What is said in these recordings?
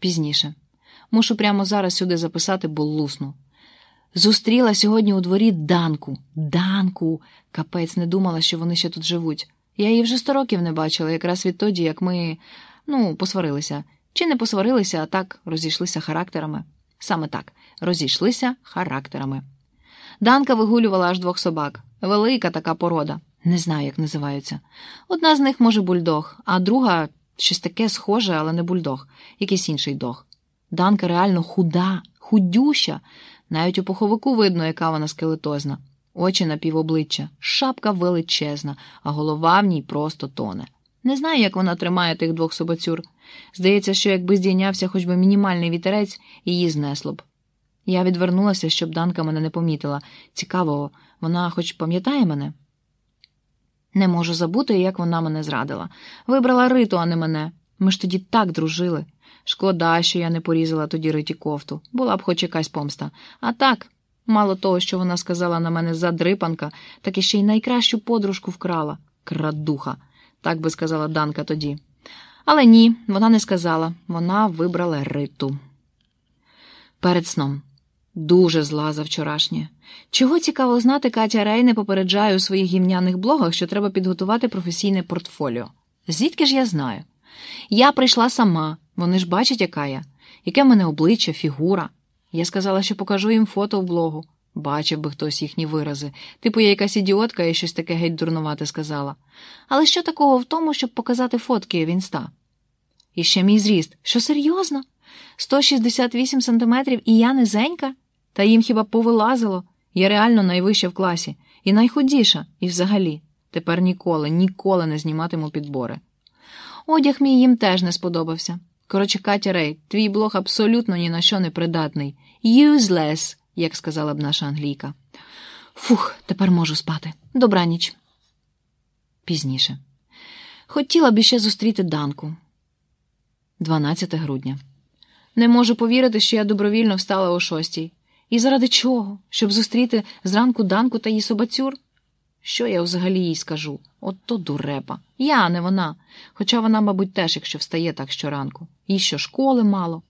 Пізніше. Мушу прямо зараз сюди записати, бо лусну. Зустріла сьогодні у дворі Данку. Данку. Капець не думала, що вони ще тут живуть. Я її вже сто років не бачила, якраз відтоді, як ми, ну, посварилися. Чи не посварилися, а так розійшлися характерами. Саме так, розійшлися характерами. Данка вигулювала аж двох собак. Велика така порода. Не знаю, як називаються. Одна з них, може, бульдог, а друга щось таке схоже, але не бульдог, якийсь інший дог. Данка реально худа, худюща. Навіть у пуховику видно, яка вона скелетозна. Очі на півобличчя, шапка величезна, а голова в ній просто тоне. Не знаю, як вона тримає тих двох собацюр. Здається, що якби здійнявся хоч би мінімальний вітерець, її знесло б. Я відвернулася, щоб Данка мене не помітила. Цікаво, вона хоч пам'ятає мене? Не можу забути, як вона мене зрадила. Вибрала риту, а не мене. Ми ж тоді так дружили. Шкода, що я не порізала тоді риті кофту. Була б хоч якась помста. А так, мало того, що вона сказала на мене задрипанка, так і ще й найкращу подружку вкрала. Крадуха, так би сказала Данка тоді. Але ні, вона не сказала. Вона вибрала риту. Перед сном. Дуже зла за вчорашнє. Чого цікаво знати, Катя Рей не попереджає у своїх гімняних блогах, що треба підготувати професійне портфоліо. Звідки ж я знаю? Я прийшла сама, вони ж бачать, яка я, яке в мене обличчя, фігура. Я сказала, що покажу їм фото в блогу. Бачив би хтось їхні вирази. Типу, я якась ідіотка і щось таке геть дурнувате сказала. Але що такого в тому, щоб показати фотки в інста? І ще мій зріст. Що серйозно? 168 сантиметрів і я низенька? Та їм хіба повилазило? Я реально найвища в класі, і найхудіша, і взагалі. Тепер ніколи, ніколи не зніматиму підбори. Одяг мій їм теж не сподобався. Коротше, Катя Рей, твій блог абсолютно ні на що не придатний. Useless, як сказала б наша англійка. Фух, тепер можу спати. Добраніч. Пізніше. Хотіла б іще зустріти Данку. 12 грудня. Не можу повірити, що я добровільно встала о шостій. І заради чого? Щоб зустріти зранку Данку та її собацюр? Що я взагалі їй скажу? От то дурепа. Я, а не вона. Хоча вона, мабуть, теж, якщо встає так щоранку. Їй що школи мало.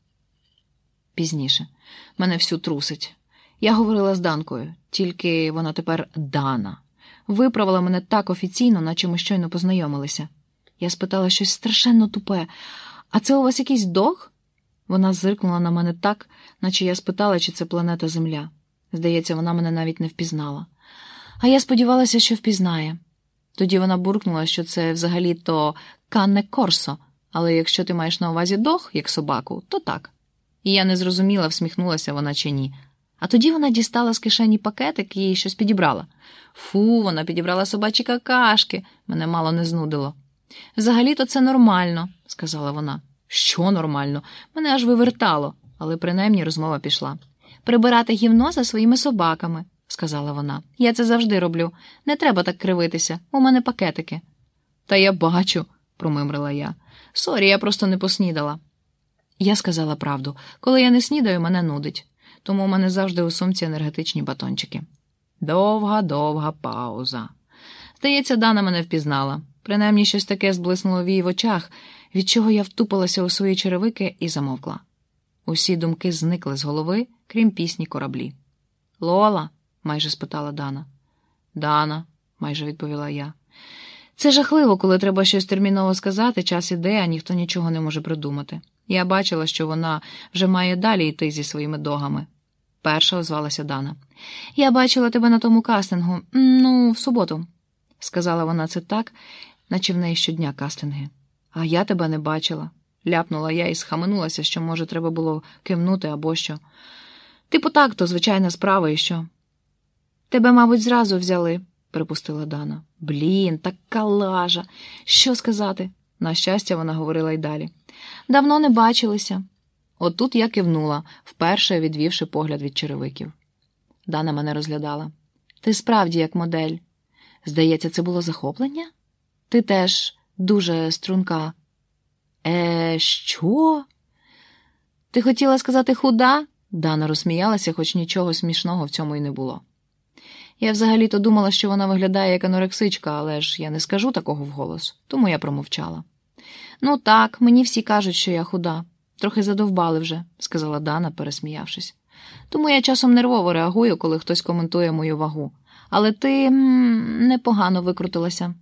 Пізніше. Мене всю трусить. Я говорила з Данкою, тільки вона тепер Дана. Виправила мене так офіційно, наче ми щойно познайомилися. Я спитала щось страшенно тупе. А це у вас якийсь дог? Вона зиркнула на мене так, наче я спитала, чи це планета Земля. Здається, вона мене навіть не впізнала. А я сподівалася, що впізнає. Тоді вона буркнула, що це взагалі-то канне корсо, але якщо ти маєш на увазі дог, як собаку, то так. І я не зрозуміла, всміхнулася вона чи ні. А тоді вона дістала з кишені пакетик і щось підібрала. Фу, вона підібрала собачі какашки, мене мало не знудило. Взагалі-то це нормально, сказала вона. Що нормально? Мене аж вивертало, але принаймні розмова пішла. Прибирати гівно за своїми собаками, сказала вона. Я це завжди роблю. Не треба так кривитися. У мене пакетики. Та я бачу, промимрила я. Sorry, я просто не поснідала. Я сказала правду. Коли я не снідаю, мене нудить. Тому у мене завжди у сумці енергетичні батончики. Довга, довга пауза. Здається, Дана мене впізнала. Принаймні щось таке зблиснуло в її в очах, від чого я втупилася у свої черевики і замовкла. Усі думки зникли з голови, крім пісні кораблі. Лола? майже спитала Дана. Дана, майже відповіла я. Це жахливо, коли треба щось терміново сказати, час іде, а ніхто нічого не може придумати. Я бачила, що вона вже має далі йти зі своїми догами. Перша озвалася Дана. Я бачила тебе на тому кастингу, ну, в суботу, сказала вона це так, наче в неї щодня кастинги. А я тебе не бачила, ляпнула я і схаменулася, що, може, треба було кивнути або що. Типу так, то звичайна справа і що. Тебе, мабуть, зразу взяли, припустила Дана. Блін, така лажа. Що сказати? На щастя, вона говорила й далі. Давно не бачилися. Отут я кивнула, вперше відвівши погляд від черевиків. Дана мене розглядала. Ти справді як модель. Здається, це було захоплення? Ти теж дуже струнка. Е, що? Ти хотіла сказати худа? Дана розсміялася, хоч нічого смішного в цьому й не було. Я взагалі-то думала, що вона виглядає як анорексичка, але ж я не скажу такого вголос, тому я промовчала. Ну так, мені всі кажуть, що я худа. Трохи задовбали вже, сказала Дана, пересміявшись. Тому я часом нервово реагую, коли хтось коментує мою вагу. Але ти м, непогано викрутилася.